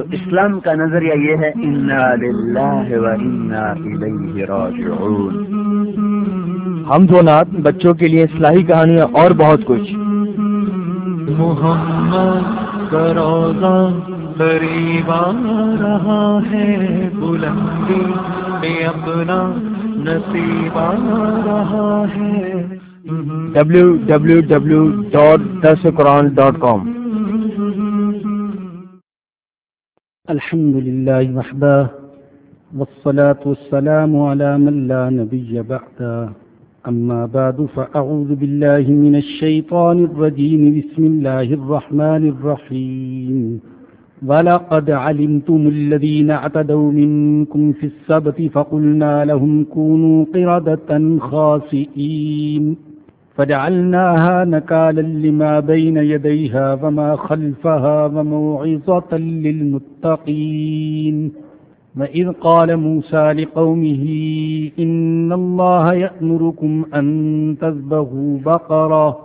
تو اسلام کا نظریہ یہ ہے ہم دو نات بچوں کے لیے اصلاحی کہانیاں اور بہت کچھ۔ محمد روزہ قریب آ رہا ہے بلندی میں اپنا نصیب آ رہا ہے۔ ڈبلو الحمد لله وحده، والصلاة والسلام على من لا نبي بعده. أما بعد، فأعوذ بالله من الشيطان الرجيم. بسم الله الرحمن الرحيم. ولقد علمتم الذين اعتدوا منكم في السبت، فقلنا لهم كونوا قردة خاسئين. فجعلناها نكالا لما بين يديها وما خلفها وموعظة للمتقين. وإذ قال موسى لقومه إن الله يأمركم أن تذبهوا بقرة.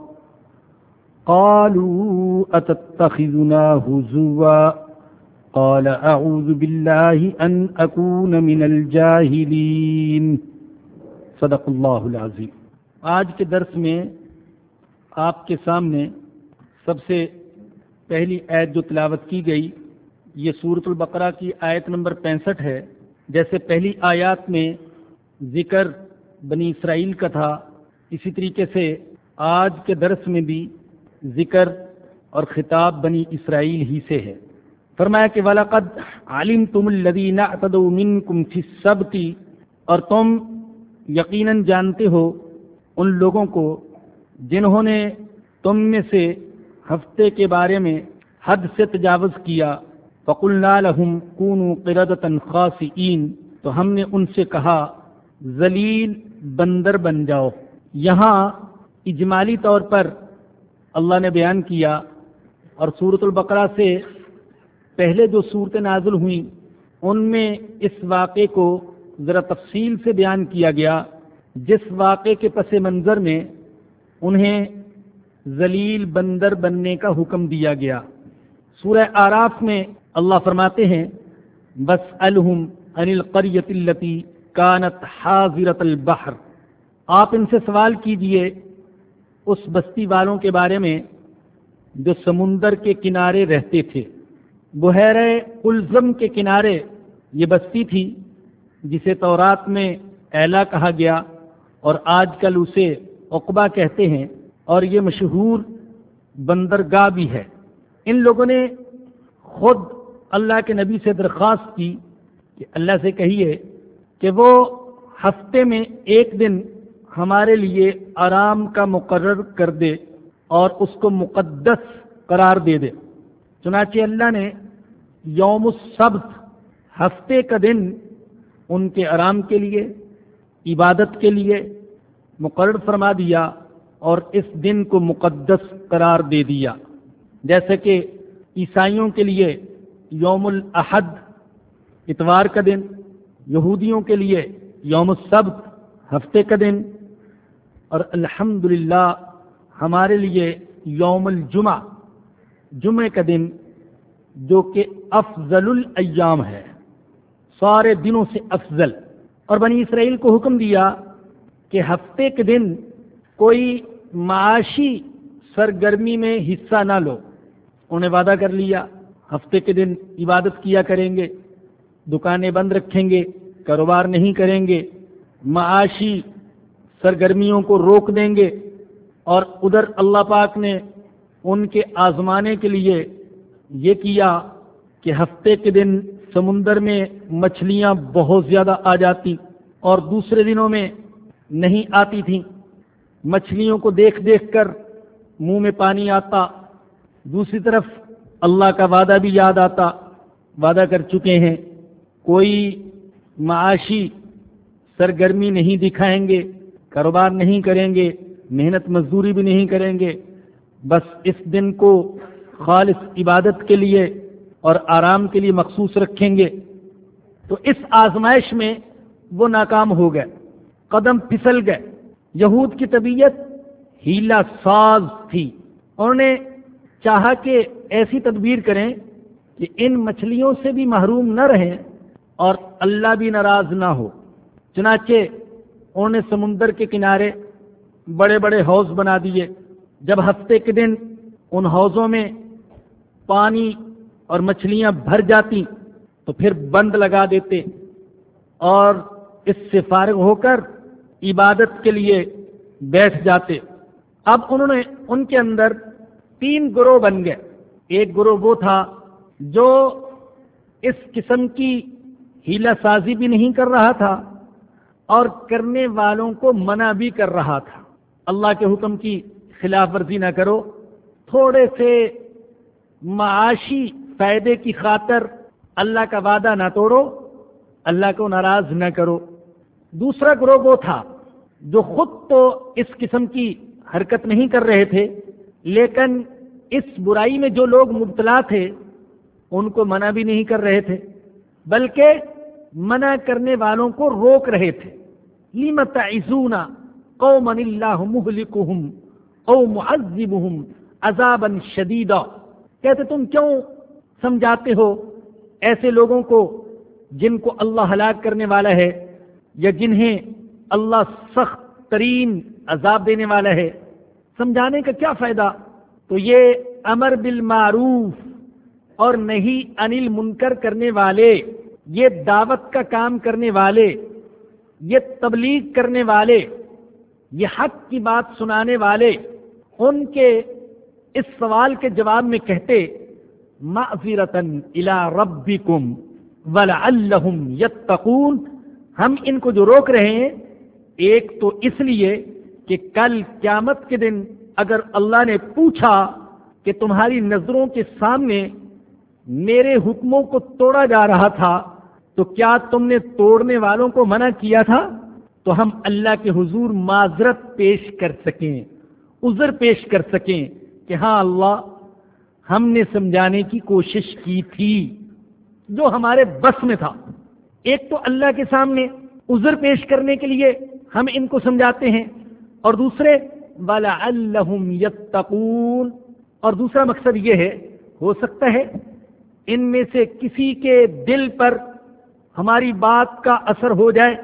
قالوا أتتخذنا هزوا. قال أعوذ بالله أن أكون من الجاهلين. صدق الله العظيم. آج کے درس میں آپ کے سامنے سب سے پہلی عید جو تلاوت کی گئی، یہ سورت البقرہ کی آیت نمبر پینسٹھ ہے۔ جیسے پہلی آیات میں ذکر بنی اسرائیل کا تھا، اسی طریقے سے آج کے درس میں بھی ذکر اور خطاب بنی اسرائیل ہی سے ہے۔ فرمایا کہ ولاقد عالم تم الدین من کم سب کی اور تم یقیناً جانتے ہو ان لوگوں کو جنہوں نے تم میں سے ہفتے کے بارے میں حد سے تجاوز کیا فقل لهم كونوا قردة خاسئين، تو ہم نے ان سے کہا، ذلیل بندر بن جاؤ۔ یہاں اجمالی طور پر اللہ نے بیان کیا اور صورت البقرہ سے پہلے جو صورتیں نازل ہوئیں، ان میں اس واقعے کو ذرا تفصیل سے بیان کیا گیا۔ جس واقعے کے پس منظر میں انہیں ذلیل بندر بننے کا حکم دیا گیا۔ سورہ آراف میں اللہ فرماتے ہیں بس الحم انل قریت التی کانت حاضرت البحر آپ ان سے سوال کیجیے اس بستی والوں کے بارے میں جو سمندر کے کنارے رہتے تھے۔ بحیر الزم کے کنارے یہ بستی تھی، جسے تورات میں ایلا کہا گیا۔ اور آج کل اسے اقبا کہتے ہیں اور یہ مشہور بندرگاہ بھی ہے۔ ان لوگوں نے خود اللہ کے نبی سے درخواست کی کہ اللہ سے کہیے کہ وہ ہفتے میں ایک دن ہمارے لیے آرام کا مقرر کر دے اور اس کو مقدس قرار دے دے۔ چنانچہ اللہ نے یوم السبت، ہفتے کا دن ان کے آرام کے لیے عبادت کے لیے مقرر فرما دیا اور اس دن کو مقدس قرار دے دیا۔ جیسے کہ عیسائیوں کے لیے یوم الاحد، اتوار کا دن، یہودیوں کے لیے یوم السبت، ہفتے کا دن، اور الحمد ہمارے لیے یوم الجمعہ جمعے کا دن جو کہ افضل الایام ہے۔ سارے دنوں سے افضل۔ اور بنی اسرائیل کو حکم دیا کہ ہفتے کے دن کوئی معاشی سرگرمی میں حصہ نہ لو۔ انہیں وعدہ کر لیا، ہفتے کے دن عبادت کیا کریں گے، دکانیں بند رکھیں گے، کاروبار نہیں کریں گے، معاشی سرگرمیوں کو روک دیں گے۔ اور ادھر اللہ پاک نے ان کے آزمانے کے لیے یہ کیا کہ ہفتے کے دن سمندر میں مچھلیاں بہت زیادہ آ جاتی اور دوسرے دنوں میں نہیں آتی تھیں۔ مچھلیوں کو دیکھ دیکھ کر منہ میں پانی آتا۔ دوسری طرف اللہ کا وعدہ بھی یاد آتا۔ وعدہ کر چکے ہیں۔ کوئی معاشی سرگرمی نہیں دکھائیں گے، کاروبار نہیں کریں گے، محنت مزدوری بھی نہیں کریں گے۔ بس اس دن کو خالص عبادت کے لیے اور آرام کے لیے مخصوص رکھیں گے۔ تو اس آزمائش میں وہ ناکام ہو گئے، قدم پھسل گئے۔ یہود کی طبیعت ہیلا ساز تھی۔ انہوں نے چاہا کہ ایسی تدبیر کریں کہ ان مچھلیوں سے بھی محروم نہ رہیں اور اللہ بھی ناراض نہ ہو۔ چنانچہ انہوں نے سمندر کے کنارے بڑے بڑے حوض بنا دیے۔ جب ہفتے کے دن ان حوضوں میں پانی اور مچھلیاں بھر جاتی تو پھر بند لگا دیتے اور اس سے فارغ ہو کر عبادت کے لیے بیٹھ جاتے۔ اب انہوں نے ان کے اندر تین گروہ بن گئے۔ ایک گروہ وہ تھا جو اس قسم کی ہیلا سازی بھی نہیں کر رہا تھا اور کرنے والوں کو منع بھی کر رہا تھا۔ اللہ کے حکم کی خلاف ورزی نہ کرو، تھوڑے سے معاشی فائدے کی خاطر اللہ کا وعدہ نہ توڑو، اللہ کو ناراض نہ کرو۔ دوسرا گروہ وہ تھا جو خود تو اس قسم کی حرکت نہیں کر رہے تھے، لیکن اس برائی میں جو لوگ مبتلا تھے، ان کو منع بھی نہیں کر رہے تھے، بلکہ منع کرنے والوں کو روک رہے تھے۔ لیمت عزونا قوم اللہ مہلکہم او معذبہم عذابا شدیدا۔ کہتے تم کیوں سمجھاتے ہو ایسے لوگوں کو جن کو اللہ ہلاک کرنے والا ہے یا جنہیں اللہ سخت ترین عذاب دینے والا ہے؟ سمجھانے کا کیا فائدہ؟ تو یہ امر بالمعروف اور نہیں انل منکر کرنے والے، یہ دعوت کا کام کرنے والے، یہ تبلیغ کرنے والے، یہ حق کی بات سنانے والے، ان کے اس سوال کے جواب میں کہتے معذرتن الى ربکم ولعلہم یتقون۔ ہم ان کو جو روک رہے ہیں، ایک تو اس لیے کہ کل قیامت کے دن اگر اللہ نے پوچھا کہ تمہاری نظروں کے سامنے میرے حکموں کو توڑا جا رہا تھا، تو کیا تم نے توڑنے والوں کو منع کیا تھا؟ تو ہم اللہ کے حضور معذرت پیش کر سکیں، عذر پیش کر سکیں کہ ہاں اللہ ہم نے سمجھانے کی کوشش کی تھی جو ہمارے بس میں تھا۔ ایک تو اللہ کے سامنے عذر پیش کرنے کے لیے ہم ان کو سمجھاتے ہیں اور دوسرے والا اللہ اور دوسرا مقصد یہ ہے، ہو سکتا ہے ان میں سے کسی کے دل پر ہماری بات کا اثر ہو جائے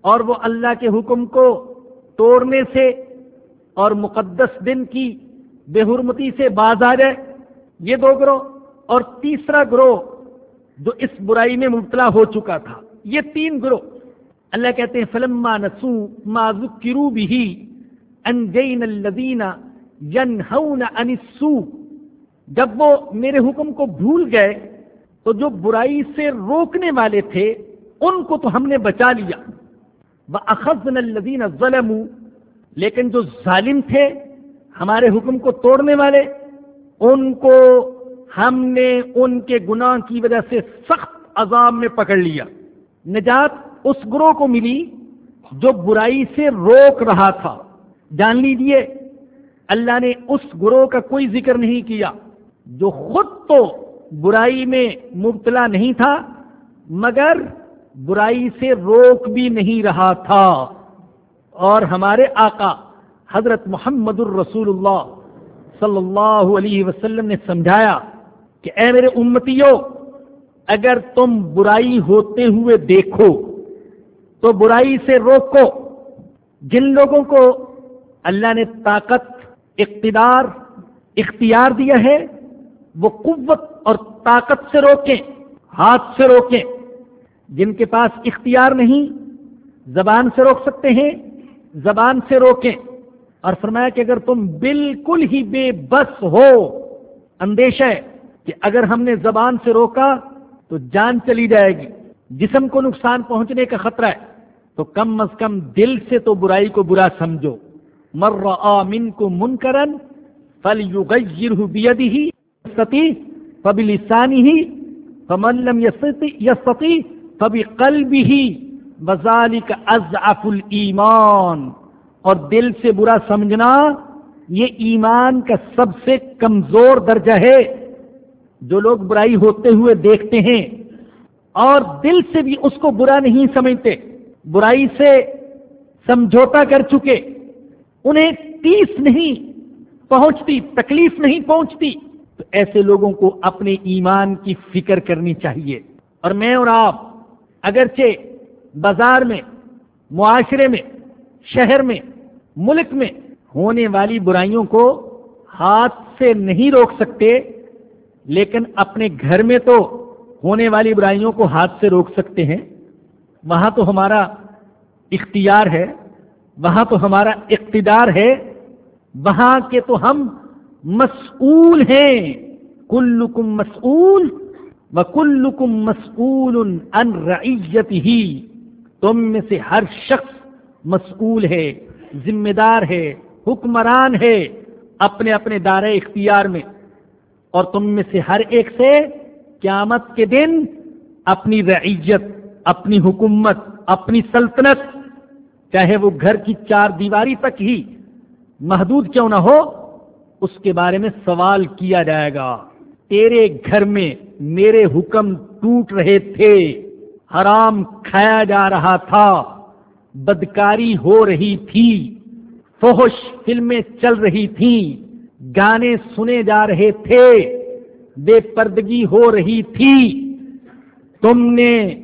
اور وہ اللہ کے حکم کو توڑنے سے اور مقدس دن کی بے حرمتی سے باز آ جائے۔ یہ دو گروہ اور تیسرا گروہ جو اس برائی میں مبتلا ہو چکا تھا، یہ تین گروہ۔ اللہ کہتے ہیں، فلما نسو ما ذکرو بھی انجین الذین ینہون عن السوء۔ جب وہ میرے حکم کو بھول گئے، تو جو برائی سے روکنے والے تھے، ان کو تو ہم نے بچا لیا۔ وہ اخذن الدین ظلم لیکن جو ظالم تھے، ہمارے حکم کو توڑنے والے ان کو ہم نے ان کے گناہ کی وجہ سے سخت عذاب میں پکڑ لیا۔ نجات اس گروہ کو ملی جو برائی سے روک رہا تھا۔ جان لیجیے اللہ نے اس گروہ کا کوئی ذکر نہیں کیا جو خود تو برائی میں مبتلا نہیں تھا، مگر برائی سے روک بھی نہیں رہا تھا۔ اور ہمارے آقا حضرت محمد الرسول اللہ صلی اللہ علیہ وسلم نے سمجھایا کہ اے میرے امتیوں اگر تم برائی ہوتے ہوئے دیکھو، تو برائی سے روکو۔ جن لوگوں کو اللہ نے طاقت، اقتدار، اختیار دیا ہے، وہ قوت اور طاقت سے روکیں، ہاتھ سے روکیں۔ جن کے پاس اختیار نہیں، زبان سے روک سکتے ہیں، زبان سے روکیں۔ اور فرمایا کہ اگر تم بالکل ہی بے بس ہو، اندیشہ ہے کہ اگر ہم نے زبان سے روکا تو جان چلی جائے گی۔ جسم کو نقصان پہنچنے کا خطرہ ہے۔ تو کم از کم دل سے تو برائی کو برا سمجھو۔ مر آمن کو من کرن فل یو ہی ستی فبی لسانی ہی فملم یستی کبھی قلب ہی وزالی کا از اور دل سے برا سمجھنا یہ ایمان کا سب سے کمزور درجہ ہے۔ جو لوگ برائی ہوتے ہوئے دیکھتے ہیں اور دل سے بھی اس کو برا نہیں سمجھتے، برائی سے سمجھوتا کر چکے، انہیں تیس نہیں پہنچتی، تکلیف نہیں پہنچتی۔ تو ایسے لوگوں کو اپنے ایمان کی فکر کرنی چاہیے۔ اور میں اور آپ اگرچہ بازار میں، معاشرے میں شہر میں، ملک میں ہونے والی برائیوں کو ہاتھ سے نہیں روک سکتے، لیکن اپنے گھر میں تو ہونے والی برائیوں کو ہاتھ سے روک سکتے ہیں۔ وہاں تو ہمارا اختیار ہے، وہاں تو ہمارا اقتدار ہے، وہاں کے تو ہم مسئول ہیں۔ کلکم مسئول و کلکم مسئول ان رعیت ہی تم میں سے ہر شخص مسئول ہے ذمہ دار ہے، حکمران ہے اپنے اپنے دار اختیار میں۔ اور تم میں سے ہر ایک سے قیامت کے دن اپنی رعیت اپنی حکومت، اپنی سلطنت، چاہے وہ گھر کی چار دیواری تک ہی محدود کیوں نہ ہو، اس کے بارے میں سوال کیا جائے گا۔ تیرے گھر میں میرے حکم ٹوٹ رہے تھے، حرام کھایا جا رہا تھا۔ بدکاری ہو رہی تھی فوش فلمیں چل رہی تھیں، گانے سنے جا رہے تھے، بے پردگی ہو رہی تھی۔ تم نے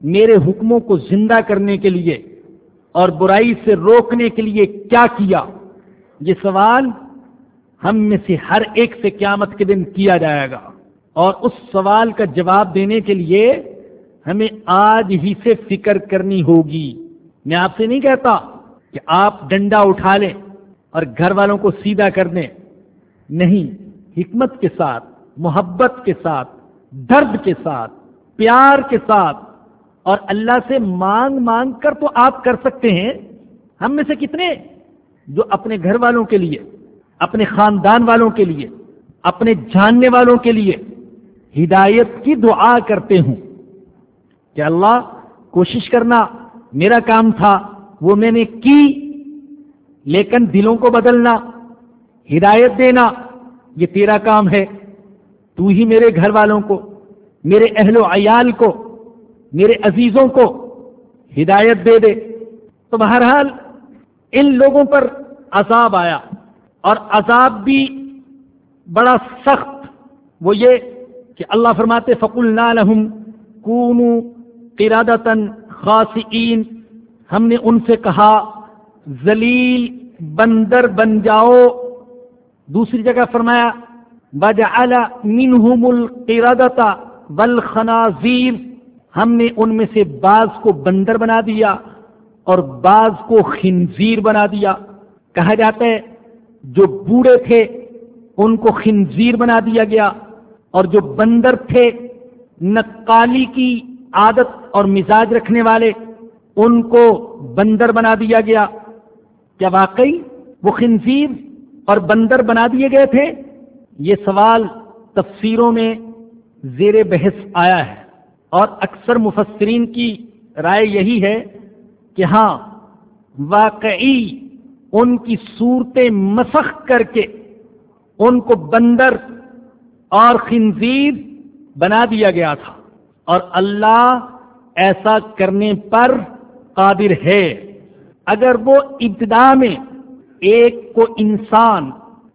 میرے حکموں کو زندہ کرنے کے لیے اور برائی سے روکنے کے لیے کیا کیا؟ یہ سوال ہم میں سے ہر ایک سے قیامت کے دن کیا جائے گا۔ اور اس سوال کا جواب دینے کے لیے ہمیں آج ہی سے فکر کرنی ہوگی۔ میں آپ سے نہیں کہتا کہ آپ ڈنڈا اٹھا لیں اور گھر والوں کو سیدھا کر دیں۔ نہیں، حکمت کے ساتھ، محبت کے ساتھ، درد کے ساتھ، پیار کے ساتھ۔ اور اللہ سے مانگ مانگ کر تو آپ کر سکتے ہیں۔ ہم میں سے کتنے؟ جو اپنے گھر والوں کے لیے، اپنے خاندان والوں کے لیے، اپنے جاننے والوں کے لیے ہدایت کی دعا کرتے ہوں۔ کہ اللہ، کوشش کرنا میرا کام تھا، وہ میں نے کی، لیکن دلوں کو بدلنا، ہدایت دینا، یہ تیرا کام ہے۔ تو ہی میرے گھر والوں کو، میرے اہل و عیال کو، میرے عزیزوں کو ہدایت دے دے۔ تو بہرحال، ان لوگوں پر عذاب آیا۔ اور عذاب بھی بڑا سخت۔ وہ یہ کہ اللہ فرماتے فق اللہ کون قرادتن خاصین ہم نے ان سے کہا، ذلیل بندر بن جاؤ۔ دوسری جگہ فرمایا بجعل منہم القردتا والخنازیر۔ ہم نے ان میں سے بعض کو بندر بنا دیا اور بعض کو خنزیر بنا دیا۔ کہا جاتا ہے، جو بوڑھے تھے، ان کو خنزیر بنا دیا گیا۔ اور جو بندر تھے، نقالی کی عادت اور مزاج رکھنے والے ان کو بندر بنا دیا گیا۔ کیا واقعی وہ خنزیر اور بندر بنا دیے گئے تھے؟ یہ سوال تفسیروں میں زیر بحث آیا ہے۔ اور اکثر مفسرین کی رائے یہی ہے کہ ہاں واقعی ان کی صورتیں مسخ کر کے ان کو بندر اور خنزیر بنا دیا گیا تھا۔ اور اللہ ایسا کرنے پر قادر ہے۔ اگر وہ ابتدا میں ایک کو انسان،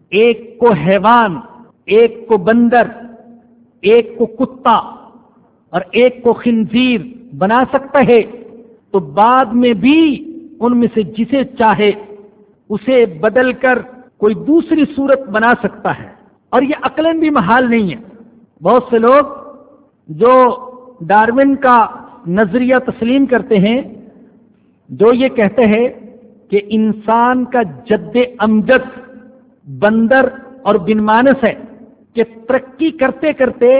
ایک کو حیوان، ایک کو بندر، ایک کو کتا اور ایک کو خنزیر بنا سکتا ہے، تو بعد میں بھی ان میں سے جسے چاہے اسے بدل کر کوئی دوسری صورت بنا سکتا ہے۔ اور یہ عقلن بھی محال نہیں ہے۔ بہت سے لوگ جو ڈارون کا نظریہ تسلیم کرتے ہیں، جو یہ کہتے ہیں کہ انسان کا جد امجد، بندر اور بن مانس ہے کہ ترقی کرتے کرتے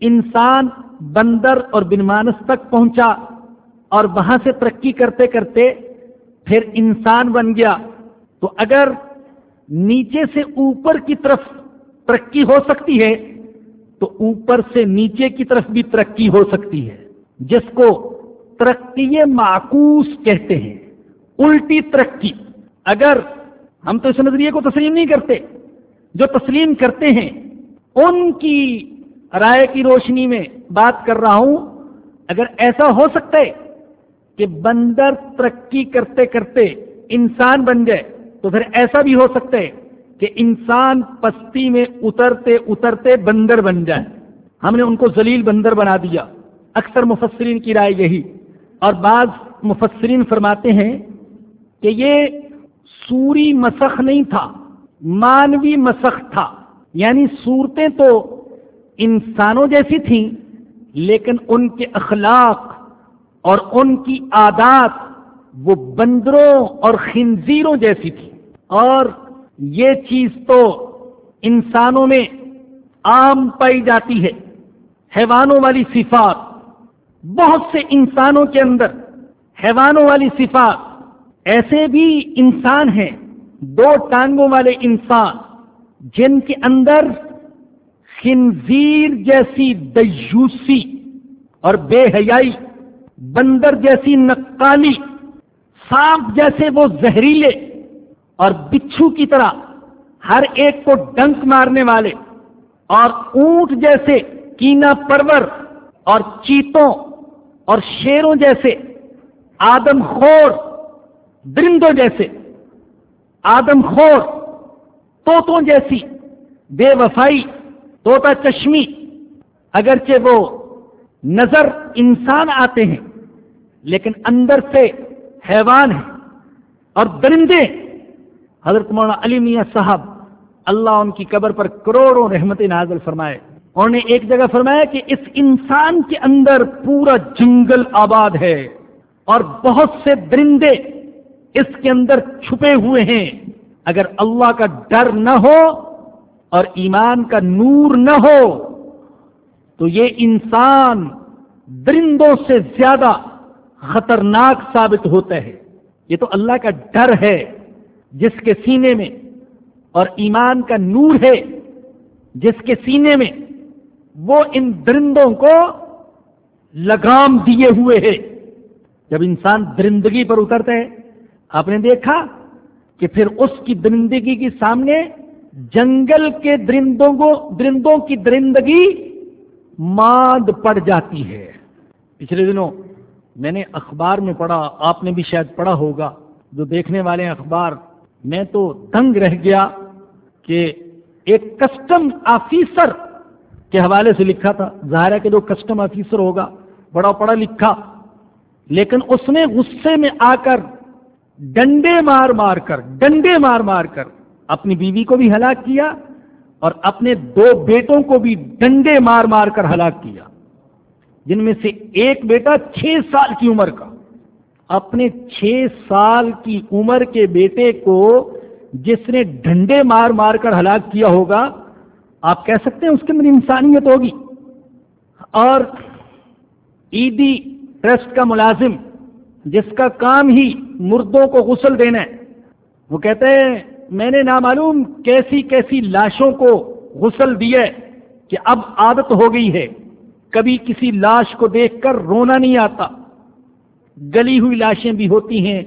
انسان بندر اور بن مانس تک پہنچا اور وہاں سے ترقی کرتے کرتے پھر انسان بن گیا۔ تو اگر نیچے سے اوپر کی طرف ترقی ہو سکتی ہے تو اوپر سے نیچے کی طرف بھی ترقی ہو سکتی ہے۔ جس کو ترقی معکوس کہتے ہیں، الٹی ترقی۔ اگر ہم تو اس نظریے کو تسلیم نہیں کرتے، جو تسلیم کرتے ہیں، ان کی رائے کی روشنی میں بات کر رہا ہوں۔ اگر ایسا ہو سکتا ہے کہ بندر ترقی کرتے کرتے انسان بن جائے تو پھر ایسا بھی ہو سکتا ہے کہ انسان پستی میں اترتے اترتے بندر بن جائے۔ ہم نے ان کو ذلیل بندر بنا دیا۔ اکثر مفسرین کی رائے یہی۔ اور بعض مفسرین فرماتے ہیں کہ یہ سوری مسخ نہیں تھا، مانوی مسخ تھا۔ یعنی صورتیں تو انسانوں جیسی تھیں، لیکن ان کے اخلاق اور ان کی عادات وہ بندروں اور خنزیروں جیسی تھی اور یہ چیز تو انسانوں میں عام پائی جاتی ہے۔ حیوانوں والی صفات، بہت سے انسانوں کے اندر حیوانوں والی صفات۔ ایسے بھی انسان ہیں، دو ٹانگوں والے انسان، جن کے اندر خنزیر جیسی دیوسی اور بے حیائی، بندر جیسی نقالی، سانپ جیسے وہ زہریلے اور بچھو کی طرح ہر ایک کو ڈنک مارنے والے اور اونٹ جیسے کینا پرور اور چیتوں اور شیروں جیسے آدم خور، درندوں جیسے آدم خور توتوں جیسی بے وفائی توتا چشمی۔ اگرچہ وہ نظر انسان آتے ہیں، لیکن اندر سے حیوان ہیں اور درندے حضرت مولانا علی میاں صاحب، اللہ ان کی قبر پر کروڑوں رحمت نازل فرمائے۔ انہوں نے ایک جگہ فرمایا کہ اس انسان کے اندر پورا جنگل آباد ہے اور بہت سے درندے اس کے اندر چھپے ہوئے ہیں۔ اگر اللہ کا ڈر نہ ہو اور ایمان کا نور نہ ہو، تو یہ انسان درندوں سے زیادہ خطرناک ثابت ہوتا ہے۔ یہ تو اللہ کا ڈر ہے۔ جس کے سینے میں اور ایمان کا نور ہے، جس کے سینے میں وہ ان درندوں کو لگام دیے ہوئے ہے جب انسان درندگی پر اترتا ہے، آپ نے دیکھا کہ پھر اس کی درندگی کے سامنے جنگل کے درندوں کو، درندوں کی درندگی ماند پڑ جاتی ہے۔ پچھلے دنوں میں نے اخبار میں پڑھا، آپ نے بھی شاید پڑھا ہوگا، جو دیکھنے والے اخبار میں تو دنگ رہ گیا کہ ایک کسٹم آفیسر کے حوالے سے لکھا تھا۔ ظاہر ہے کہ جو کسٹم آفیسر ہوگا، بڑا پڑھا لکھا۔ لیکن اس نے غصے میں آ کر ڈنڈے مار مار کر، ڈنڈے مار مار کر اپنی بیوی کو بھی ہلاک کیا اور اپنے دو بیٹوں کو بھی ڈنڈے مار مار کر ہلاک کیا، جن میں سے ایک بیٹا چھ سال کی عمر کا۔ اپنے چھ سال کی عمر کے بیٹے کو جس نے ڈنڈے مار مار کر ہلاک کیا ہوگا، آپ کہہ سکتے ہیں اس کے اندر انسانیت ہوگی۔ اور عیدی ٹرسٹ کا ملازم جس کا کام ہی مردوں کو غسل دینا ہے، وہ کہتے ہیں میں نے نامعلوم کیسی کیسی لاشوں کو غسل دیا کہ اب عادت ہو گئی ہے۔ کبھی کسی لاش کو دیکھ کر رونا نہیں آتا۔ گلی ہوئی لاشیں بھی ہوتی ہیں،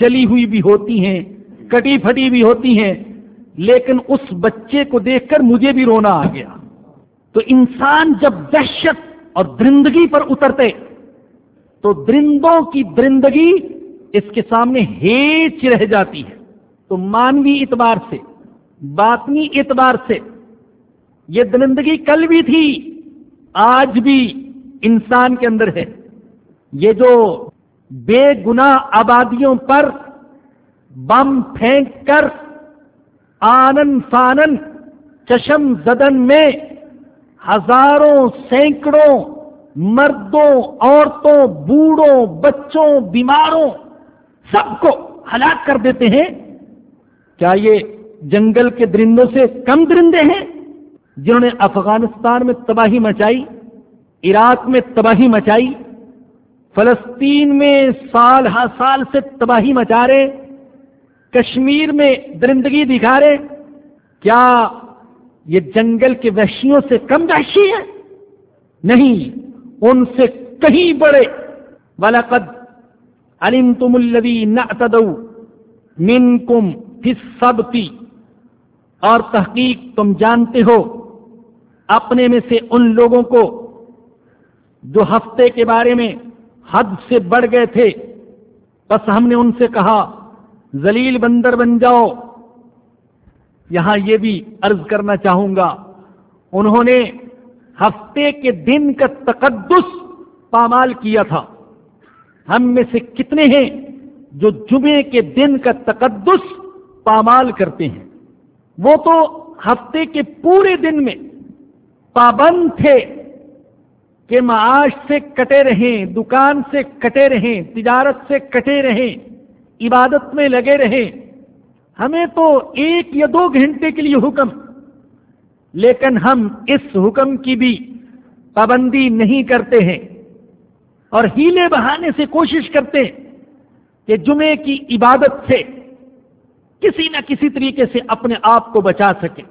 جلی ہوئی بھی ہوتی ہیں، کٹی پھٹی بھی ہوتی ہیں، لیکن اس بچے کو دیکھ کر مجھے بھی رونا آ گیا۔ تو انسان جب دہشت اور درندگی پر اترتے، تو درندوں کی درندگی اس کے سامنے ہیچ رہ جاتی ہے۔ تو مانوی اعتبار سے، باطنی اعتبار سے یہ درندگی کل بھی تھی، آج بھی انسان کے اندر ہے۔ یہ جو بے گنا آبادیوں پر بم پھینک کر آنن فانن چشم زدن میں ہزاروں سینکڑوں مردوں، عورتوں، بوڑھوں، بچوں، بیماروں سب کو ہلاک کر دیتے ہیں۔ کیا یہ جنگل کے درندوں سے کم درندے ہیں جنہوں نے افغانستان میں تباہی مچائی، عراق میں تباہی مچائی؟ فلسطین میں سال ہر سال سے تباہی مچا رہے، کشمیر میں درندگی دکھا رہے، کیا یہ جنگل کے وحشیوں سے کم وحشی ہے نہیں، ان سے کہیں بڑے۔ وَلَقَدْ عَلِمْتُمُ الَّذِينَ اعْتَدَوْا مِنْكُمْ فِي السَّبْتِ اور تحقیق تم جانتے ہو، اپنے میں سے ان لوگوں کو جو ہفتے کے بارے میں حد سے بڑھ گئے تھے۔ بس ہم نے ان سے کہا زلیل بندر بن جاؤ۔ یہاں یہ بھی عرض کرنا چاہوں گا، انہوں نے ہفتے کے دن کا تقدس پامال کیا تھا۔ ہم میں سے کتنے ہیں جو جمعے کے دن کا تقدس پامال کرتے ہیں؟ وہ تو ہفتے کے پورے دن میں پابند تھے۔ کہ معاش سے کٹے رہیں، دکان سے کٹے رہیں، تجارت سے کٹے رہیں، عبادت میں لگے رہیں، ہمیں تو ایک یا دو گھنٹے کے لیے حکم۔ لیکن ہم اس حکم کی بھی پابندی نہیں کرتے ہیں اور ہیلے بہانے سے کوشش کرتے ہیں کہ جمعے کی عبادت سے کسی نہ کسی طریقے سے اپنے آپ کو بچا سکے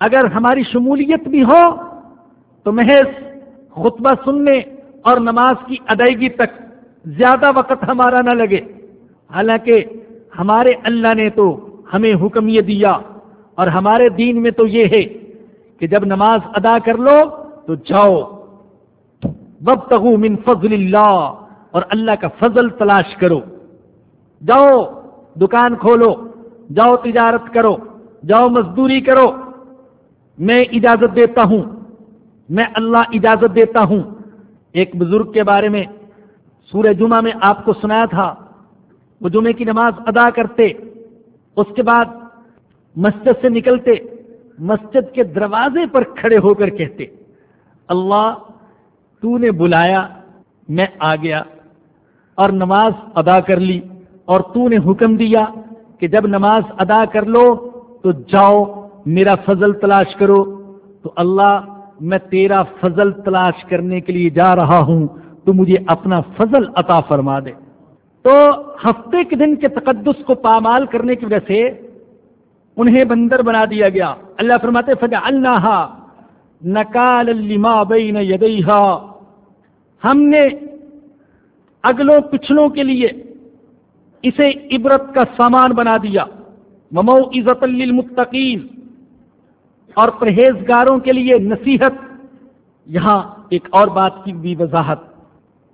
اگر ہماری شمولیت بھی ہو تو محض خطبہ سننے اور نماز کی ادائیگی تک زیادہ وقت ہمارا نہ لگے۔ حالانکہ ہمارے اللہ نے تو ہمیں حکم یہ دیا اور ہمارے دین میں تو یہ ہے کہ جب نماز ادا کر لو تو جاؤ۔ وب من فضل اللہ اور اللہ کا فضل تلاش کرو۔ جاؤ، دکان کھولو، جاؤ تجارت کرو، جاؤ مزدوری کرو۔ میں اجازت دیتا ہوں۔ میں اللہ اجازت دیتا ہوں۔ ایک بزرگ کے بارے میں سورہ جمعہ میں آپ کو سنایا تھا، وہ جمعے کی نماز ادا کرتے، اس کے بعد مسجد سے نکلتے، مسجد کے دروازے پر کھڑے ہو کر کہتے، اللہ تو نے بلایا، میں آ گیا اور نماز ادا کر لی اور تو نے حکم دیا کہ جب نماز ادا کر لو تو جاؤ، میرا فضل تلاش کرو۔ تو اللہ میں تیرا فضل تلاش کرنے کے لیے جا رہا ہوں، تو مجھے اپنا فضل عطا فرما دے۔ تو ہفتے کے دن کے تقدس کو پامال کرنے کی وجہ سے انہیں بندر بنا دیا گیا۔ اللہ فرماتے فجا اللہ نکال بین یدیہا ہم نے اگلوں پچھلوں کے لیے اسے عبرت کا سامان بنا دیا۔ ممو عزت للمتقین اور پرہیزگاروں کے لیے نصیحت۔ یہاں ایک اور بات کی بھی وضاحت۔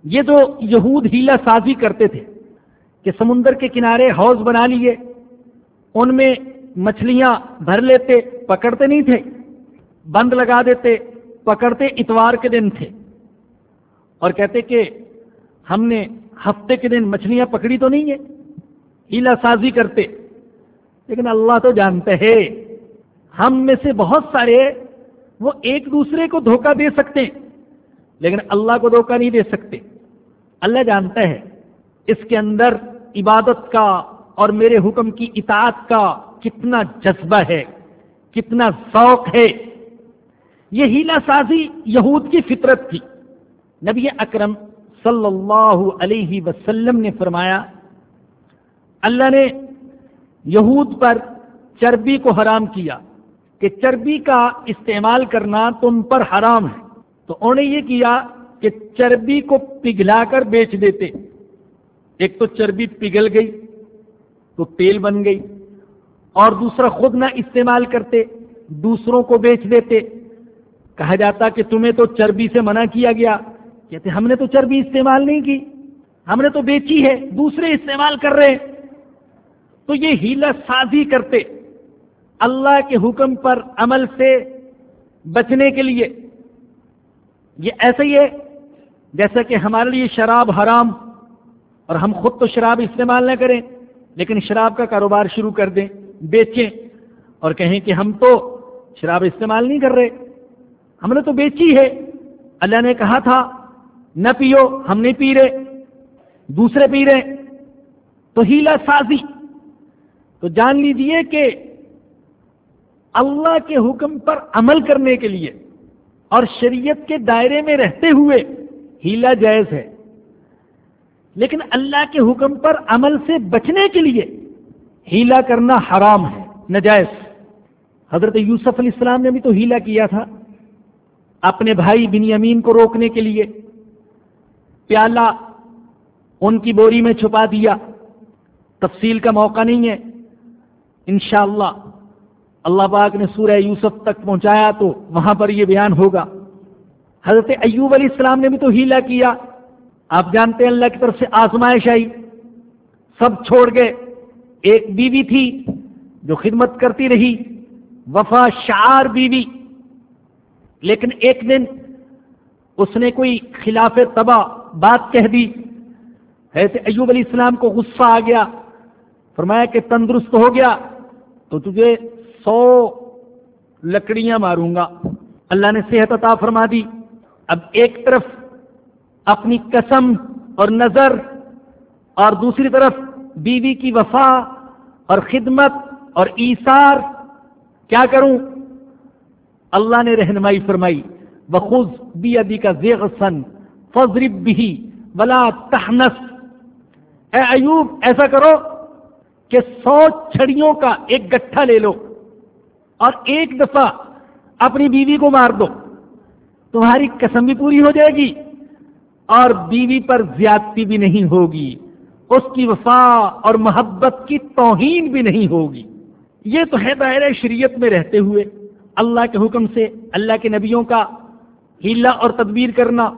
یہ جو یہود ہیلا سازی کرتے تھے کہ سمندر کے کنارے ہاؤس بنا لیے۔ ان میں مچھلیاں بھر لیتے، پکڑتے نہیں تھے۔ بند لگا دیتے، پکڑتے اتوار کے دن تھے۔ اور کہتے کہ ہم نے ہفتے کے دن مچھلیاں پکڑی تو نہیں ہے ہیلا سازی کرتے۔ لیکن اللہ تو جانتے ہیں ہم میں سے بہت سارے وہ ایک دوسرے کو دھوکہ دے سکتے ہیں، لیکن اللہ کو دھوکہ نہیں دے سکتے۔ اللہ جانتا ہے، اس کے اندر عبادت کا اور میرے حکم کی اطاعت کا کتنا جذبہ ہے، کتنا ذوق ہے۔ یہ ہیلا سازی یہود کی فطرت تھی۔ نبی اکرم صلی اللہ علیہ وسلم نے فرمایا، اللہ نے یہود پر چربی کو حرام کیا۔ کہ چربی کا استعمال کرنا تم پر حرام ہے۔ تو انہوں نے یہ کیا کہ چربی کو پگھلا کر بیچ دیتے۔ ایک تو چربی پگھل گئی، تو تیل بن گئی۔ اور دوسرا خود نہ استعمال کرتے، دوسروں کو بیچ دیتے۔ کہا جاتا کہ تمہیں تو چربی سے منع کیا گیا۔ کہتے، ہم نے تو چربی استعمال نہیں کی۔ ہم نے تو بیچی ہے، دوسرے استعمال کر رہے تو یہ ہیلا سازی کرتے۔ اللہ کے حکم پر عمل سے بچنے کے لیے۔ یہ ایسا ہی ہے جیسا کہ ہمارے لیے شراب حرام اور ہم خود تو شراب استعمال نہ کریں، لیکن شراب کا کاروبار شروع کر دیں، بیچیں۔ اور کہیں کہ ہم تو شراب استعمال نہیں کر رہے۔ ہم نے تو بیچی ہے۔ اللہ نے کہا تھا، نہ پیو، ہم نہیں پی رہے، دوسرے پی رہے۔ تو ہیلا سازی۔ تو جان لیجیے کہ اللہ کے حکم پر عمل کرنے کے لیے اور شریعت کے دائرے میں رہتے ہوئے ہیلا جائز ہے۔ لیکن اللہ کے حکم پر عمل سے بچنے کے لیے ہیلا کرنا حرام ہے، نجائز۔ حضرت یوسف علیہ السلام نے بھی تو ہیلا کیا تھا۔ اپنے بھائی بن یمین کو روکنے کے لیے پیالہ ان کی بوری میں چھپا دیا۔ تفصیل کا موقع نہیں ہے۔ انشاءاللہ اللہ پاک نے سورہ یوسف تک پہنچایا تو وہاں پر یہ بیان ہوگا۔ حضرت ایوب علیہ السلام نے بھی تو ہیلا کیا۔ آپ جانتے ہیں اللہ کی طرف سے آزمائش آئی۔ سب چھوڑ گئے۔ ایک بیوی تھی جو خدمت کرتی رہی۔ وفا شعار بیوی۔ لیکن ایک دن اس نے کوئی خلاف تباہ بات کہہ دی۔ حضرت ایوب علیہ السلام کو غصہ آ گیا۔ فرمایا کہ تندرست ہو گیا۔ تو تجھے سو لکڑیاں ماروں گا۔ اللہ نے صحت عطا فرما دی۔ اب ایک طرف اپنی قسم اور نظر اور دوسری طرف بیوی کی وفا اور خدمت اور ایثار۔ کیا کروں؟ اللہ نے رہنمائی فرمائی۔ بخوز بی ادی کا زیغ سن فضرب بھی ولا تحنس اے ایوب، ایسا کرو کہ سو چھڑیوں کا ایک گٹھا لے لو۔ اور ایک دفعہ اپنی بیوی کو مار دو، تمہاری قسم بھی پوری ہو جائے گی اور بیوی پر زیادتی بھی نہیں ہوگی، اس کی وفا اور محبت کی توہین بھی نہیں ہوگی۔ یہ تو ہے دائرہ شریعت میں رہتے ہوئے۔ اللہ کے حکم سے، اللہ کے نبیوں کا ہیلا اور تدبیر کرنا۔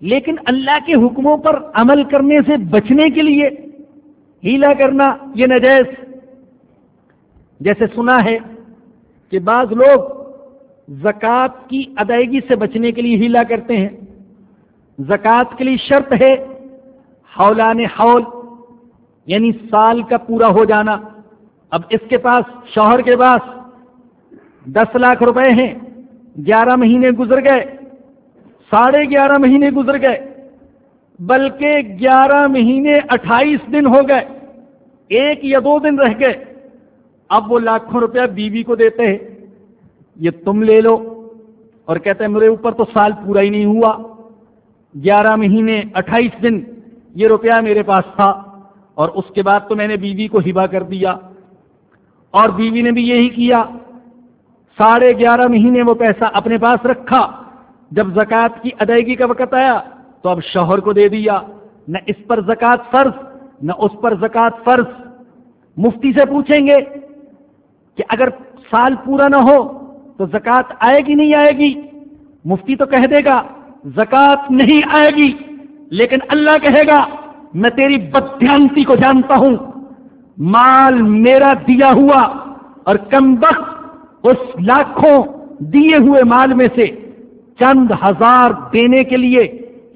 لیکن اللہ کے حکموں پر عمل کرنے سے بچنے کے لیے ہیلا کرنا یہ نجائز۔ جیسے سنا ہے کہ بعض لوگ زکوٰۃ کی ادائیگی سے بچنے کے لیے ہیلا کرتے ہیں۔ زکوٰۃ کے لیے شرط ہے حولان حول یعنی سال کا پورا ہو جانا۔ اب اس کے پاس، شوہر کے پاس دس لاکھ روپے ہیں، گیارہ مہینے گزر گئے، ساڑھے گیارہ مہینے گزر گئے، بلکہ گیارہ مہینے اٹھائیس دن ہو گئے، ایک یا دو دن رہ گئے۔ اب وہ لاکھوں روپیہ بیوی کو دیتے ہیں، یہ تم لے لو۔ اور کہتے ہیں، میرے اوپر تو سال پورا ہی نہیں ہوا۔ گیارہ مہینے، اٹھائیس دن یہ روپیہ میرے پاس تھا۔ اور اس کے بعد تو میں نے بیوی کو ہبا کر دیا۔ اور بیوی نے بھی یہی کیا۔ ساڑھے گیارہ مہینے وہ پیسہ اپنے پاس رکھا۔ جب زکوٰۃ کی ادائیگی کا وقت آیا تو اب شوہر کو دے دیا۔ نہ اس پر زکوٰۃ فرض، نہ اس پر زکوٰۃ فرض۔ مفتی سے پوچھیں گے کہ اگر سال پورا نہ ہو تو زکوٰۃ آئے گی نہیں آئے گی؟ مفتی تو کہہ دے گا زکوٰۃ نہیں آئے گی، لیکن اللہ کہے گا، میں تیری بدھیانتی کو جانتا ہوں، مال میرا دیا ہوا اور کم وقت اس لاکھوں دیے ہوئے مال میں سے چند ہزار دینے کے لیے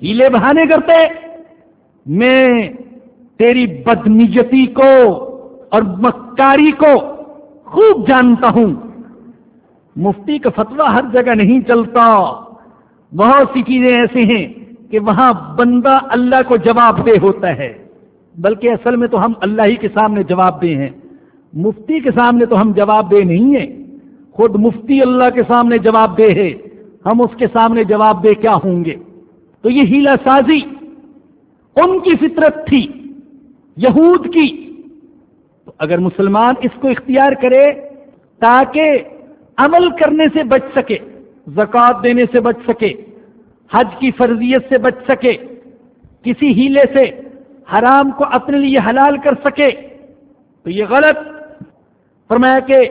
ہیلے بہانے کرتے، میں تیری بدنیتی کو اور مکاری کو خوب جانتا ہوں۔ مفتی کا فتویٰ ہر جگہ نہیں چلتا۔ بہت سی چیزیں ایسی ہیں کہ وہاں بندہ اللہ کو جواب دہ ہوتا ہے۔ بلکہ اصل میں تو ہم اللہ ہی کے سامنے جواب دے ہیں۔ مفتی کے سامنے تو ہم جواب دے نہیں ہیں۔ خود مفتی اللہ کے سامنے جواب دے ہے۔ ہم اس کے سامنے جواب دے کیا ہوں گے؟ تو یہ ہیلا سازی۔ ان کی فطرت تھی۔ یہود کی اگر مسلمان اس کو اختیار کرے تاکہ عمل کرنے سے بچ سکے، زکوٰۃ دینے سے بچ سکے، حج کی فرضیت سے بچ سکے، کسی ہیلے سے حرام کو اپنے لیے حلال کر سکے، تو یہ غلط۔ فرمایا کہ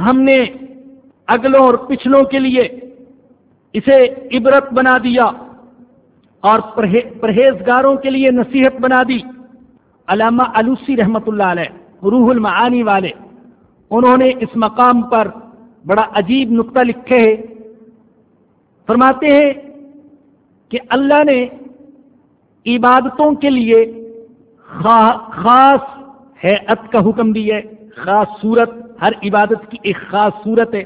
ہم نے اگلوں اور پچھلوں کے لیے اسے عبرت بنا دیا اور پرہیزگاروں کے لیے نصیحت بنا دی۔ علامہ علوسی رحمت اللہ علیہ۔ روح المعانی والے۔ انہوں نے اس مقام پر بڑا عجیب نقطہ لکھے ہے فرماتے ہیں کہ اللہ نے عبادتوں کے لیے خاص حیعت کا حکم دی ہے۔ خاص صورت، ہر عبادت کی ایک خاص صورت ہے۔